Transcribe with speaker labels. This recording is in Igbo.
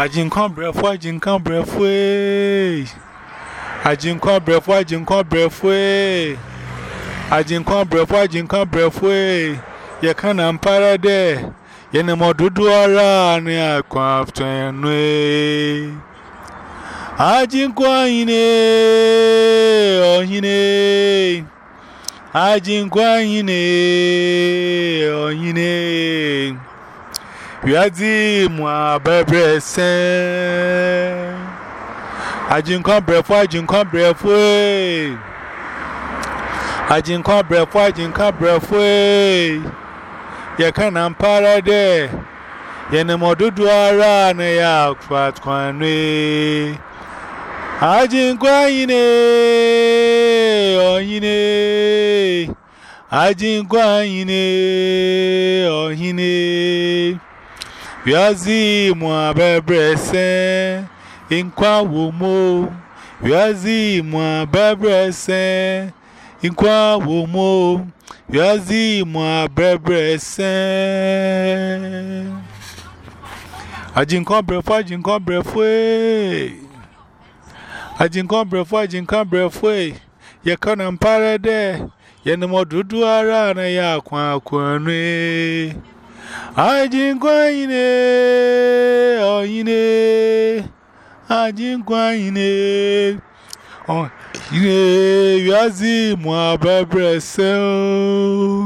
Speaker 1: Ajinkan brefo, ajinkan brefo. Eh. Ajinkan brefo, ajinkan brefo. Eh. Ajinkan brefo, ajinkan brefo. Eh. Yẹ kan na mpara dẹ. Yẹ ni mo dudu ọra ni akọ afẹnu e. Ajinkan yine ọhine. yine wiadi mu abɛbrɛ sɛn agyinkɔbrɛfo agyinkɔbrɛfo agyinkɔbrɛfo agyinkɔbrɛfo yɛka na mpara dɛ yɛnam ɔdodo ara na yɛ akwatkwane agyinkwa yine ɔyine agyinkwa yine ɔyine. Yazi mwabebrese inkwa womo Yazi mwabebrese inkwa wumo. Yazi mwabebrese Ajinkan brefo ajinkan brefo Ajinkan brefo ajinkan brefo Yekona mpare de Yenimo dudu ara na ya kwa kwa nwe Ajinkwanyine ọ̀yìnẹ́ Ajinkwanyine ọ̀yìnẹ́ yóò sì mú abẹ́bẹ̀rẹ̀ sẹ́wọ̀n.